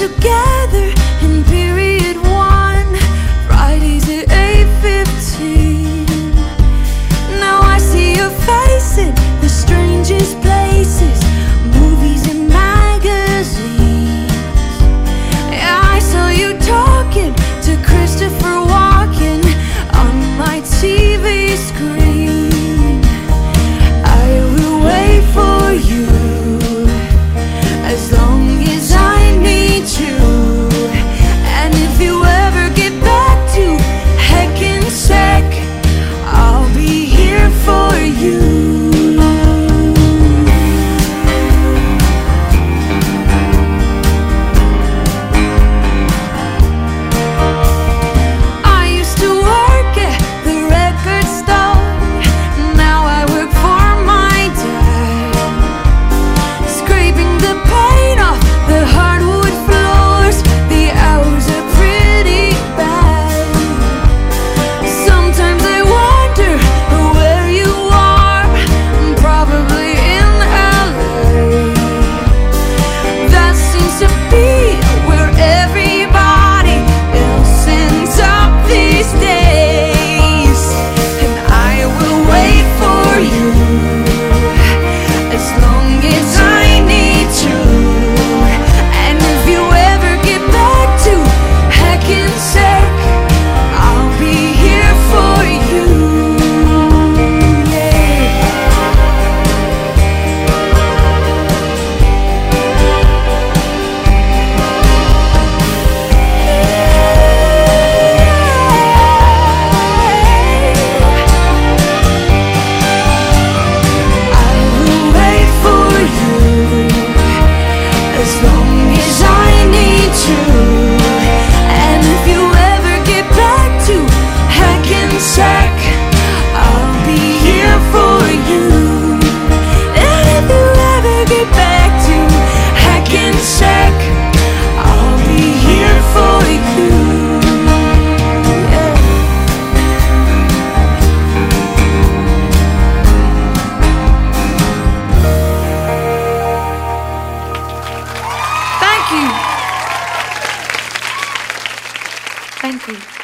together. Thank you.